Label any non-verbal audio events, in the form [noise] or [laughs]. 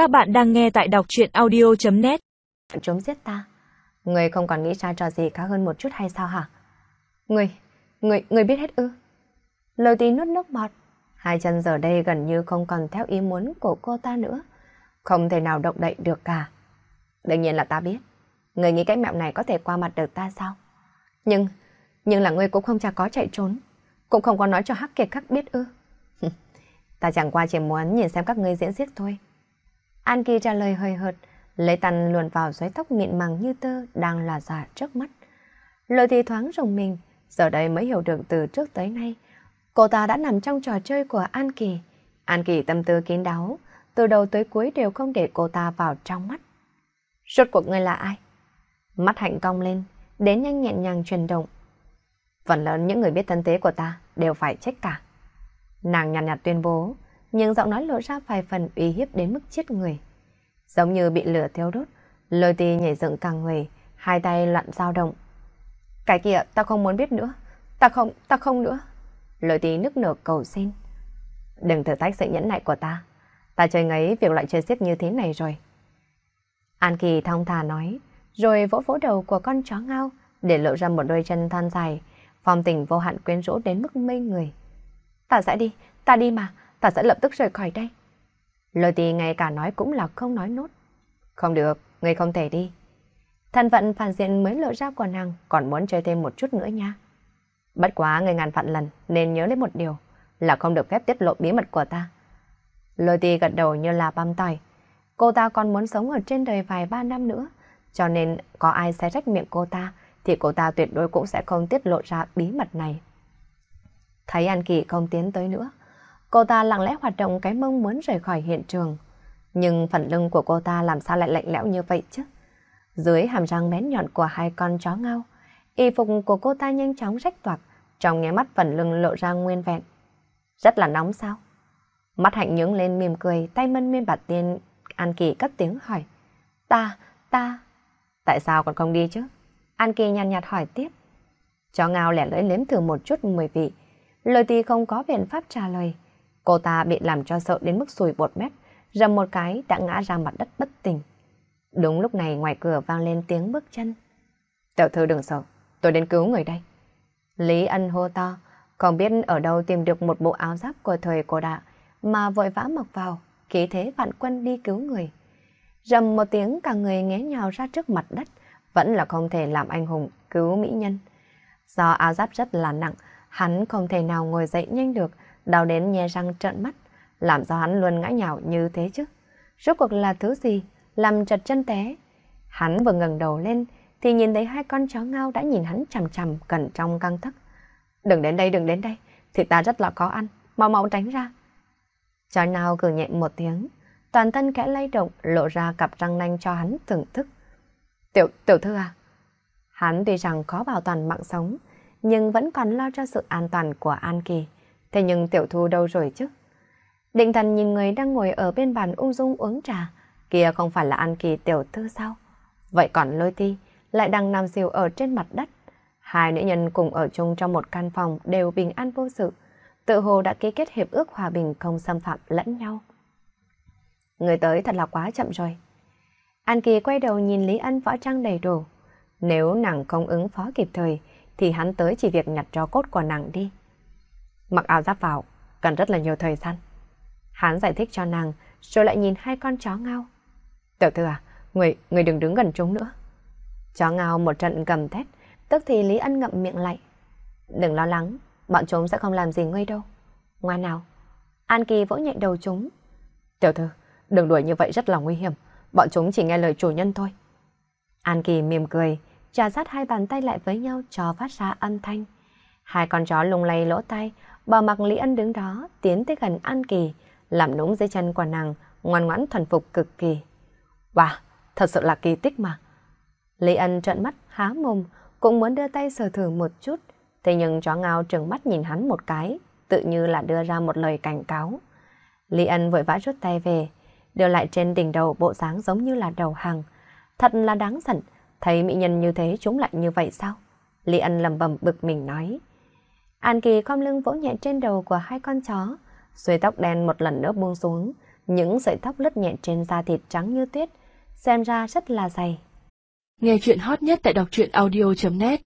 Các bạn đang nghe tại đọc chuyện audio.net Chúng giết ta. Người không còn nghĩ ra trò gì khác hơn một chút hay sao hả? Người, người, người biết hết ư? Lôi tí nuốt nước bọt. Hai chân giờ đây gần như không còn theo ý muốn của cô ta nữa. Không thể nào động đậy được cả. Đương nhiên là ta biết. Người nghĩ cái mẹo này có thể qua mặt được ta sao? Nhưng, nhưng là ngươi cũng không chả có chạy trốn. Cũng không có nói cho Hắc Kiệt Khắc biết ư. [laughs] ta chẳng qua chỉ muốn nhìn xem các ngươi diễn giết thôi. An Kỳ trả lời hơi hợt, lấy tần luồn vào dưới tóc mịn màng như tơ đang là giả trước mắt. Lời thì thoáng rùng mình, giờ đây mới hiểu được từ trước tới nay. Cô ta đã nằm trong trò chơi của An Kỳ. An Kỳ tâm tư kín đáo, từ đầu tới cuối đều không để cô ta vào trong mắt. Rốt cuộc người là ai? Mắt hạnh cong lên, đến nhanh nhẹn nhàng chuyển động. Phần lớn những người biết thân tế của ta đều phải chết cả. Nàng nhàn nhạt, nhạt tuyên bố, nhưng giọng nói lộ ra vài phần uy hiếp đến mức chết người. Giống như bị lửa thiêu đốt, lôi tì nhảy dựng càng người, hai tay loạn dao động. Cái kia, ta không muốn biết nữa. Ta không, ta không nữa. Lôi tì nức nở cầu xin. Đừng thử thách sự nhẫn nại của ta. Ta chơi ngấy việc loại chơi xếp như thế này rồi. An Kỳ thong thả nói, rồi vỗ vỗ đầu của con chó ngao để lộ ra một đôi chân thon dài, phong tình vô hạn quyến rũ đến mức mê người. Ta sẽ đi, ta đi mà, ta sẽ lập tức rời khỏi đây. Lôi tì ngay cả nói cũng là không nói nốt. Không được, người không thể đi. Thân vận phản diện mới lộ ra của nàng, còn muốn chơi thêm một chút nữa nha. Bất quá người ngàn vạn lần nên nhớ lấy một điều, là không được phép tiết lộ bí mật của ta. Lôi tì gật đầu như là băm tỏi. Cô ta còn muốn sống ở trên đời vài ba năm nữa, cho nên có ai sẽ rách miệng cô ta, thì cô ta tuyệt đối cũng sẽ không tiết lộ ra bí mật này. Thấy An Kỳ không tiến tới nữa, Cô ta lặng lẽ hoạt động cái mông muốn rời khỏi hiện trường. Nhưng phần lưng của cô ta làm sao lại lạnh lẽo như vậy chứ? Dưới hàm răng bén nhọn của hai con chó ngao, y phục của cô ta nhanh chóng rách toạc, trong nháy mắt phần lưng lộ ra nguyên vẹn. Rất là nóng sao? Mắt hạnh nhướng lên mỉm cười, tay mân miên bạt tiên, An Kỳ cất tiếng hỏi. Ta, ta... Tại sao còn không đi chứ? An Kỳ nhàn nhạt hỏi tiếp. Chó ngao lẻ lưỡi liếm thử một chút mùi vị. Lời thì không có biện pháp trả lời. Cô ta bị làm cho sợ đến mức sùi bột mép, rầm một cái đã ngã ra mặt đất bất tỉnh. Đúng lúc này ngoài cửa vang lên tiếng bước chân. Tiểu thư đừng sợ, tôi đến cứu người đây. Lý ân hô to, không biết ở đâu tìm được một bộ áo giáp của thời cổ đại mà vội vã mặc vào, khí thế vạn quân đi cứu người. Rầm một tiếng cả người nghé nhào ra trước mặt đất, vẫn là không thể làm anh hùng cứu mỹ nhân. Do áo giáp rất là nặng, hắn không thể nào ngồi dậy nhanh được, đau đến nhe răng trợn mắt, làm sao hắn luôn ngã nhào như thế chứ? Rốt cuộc là thứ gì, làm chật chân té? Hắn vừa ngẩng đầu lên, thì nhìn thấy hai con chó ngao đã nhìn hắn chằm chằm cẩn trong căng thất. Đừng đến đây, đừng đến đây, thịt ta rất là có ăn, mau mau tránh ra. Chó nào cười nhẹ một tiếng, toàn thân kẽ lay động, lộ ra cặp răng nanh cho hắn thưởng thức. Tiểu, tiểu thư à? Hắn tuy rằng khó bảo toàn mạng sống, nhưng vẫn còn lo cho sự an toàn của An Kỳ. Thế nhưng tiểu thu đâu rồi chứ? Định thần nhìn người đang ngồi ở bên bàn ung dung uống trà, kia không phải là An Kỳ tiểu thư sao? Vậy còn lôi ti lại đang nằm siêu ở trên mặt đất. Hai nữ nhân cùng ở chung trong một căn phòng đều bình an vô sự, tự hồ đã ký kết hiệp ước hòa bình không xâm phạm lẫn nhau. Người tới thật là quá chậm rồi. An Kỳ quay đầu nhìn Lý Ân võ trang đầy đủ. Nếu nàng không ứng phó kịp thời, thì hắn tới chỉ việc nhặt cho cốt của nàng đi. Mặc áo giáp vào, cần rất là nhiều thời gian. Hắn giải thích cho nàng, rồi lại nhìn hai con chó ngao. Tiểu thư à, người, người đừng đứng gần chúng nữa. Chó ngao một trận cầm thét, tức thì Lý Ân ngậm miệng lại. Đừng lo lắng, bọn chúng sẽ không làm gì ngươi đâu. Ngoan nào. An Kỳ vỗ nhẹ đầu chúng. Tiểu thư, đừng đuổi như vậy rất là nguy hiểm. Bọn chúng chỉ nghe lời chủ nhân thôi. An Kỳ mỉm cười, trà sát hai bàn tay lại với nhau cho phát ra âm thanh. Hai con chó lung lay lỗ tay, Bà mặc Lý Ân đứng đó, tiến tới gần An Kỳ, làm nũng dưới chân của nàng, ngoan ngoãn thuần phục cực kỳ. Wow, thật sự là kỳ tích mà. Lý Ân trợn mắt, há mồm, cũng muốn đưa tay sờ thử một chút. Thế nhưng chó ngao trừng mắt nhìn hắn một cái, tự như là đưa ra một lời cảnh cáo. Lý Ân vội vã rút tay về, đưa lại trên đỉnh đầu bộ dáng giống như là đầu hàng. Thật là đáng giận, thấy mỹ nhân như thế chúng lại như vậy sao? Lý Ân lầm bầm bực mình nói. An Kỳ khom lưng vỗ nhẹ trên đầu của hai con chó, xuôi tóc đen một lần nữa buông xuống, Những sợi tóc lất nhẹ trên da thịt trắng như tuyết, xem ra rất là dày. Nghe chuyện hot nhất tại đọc truyện audio.net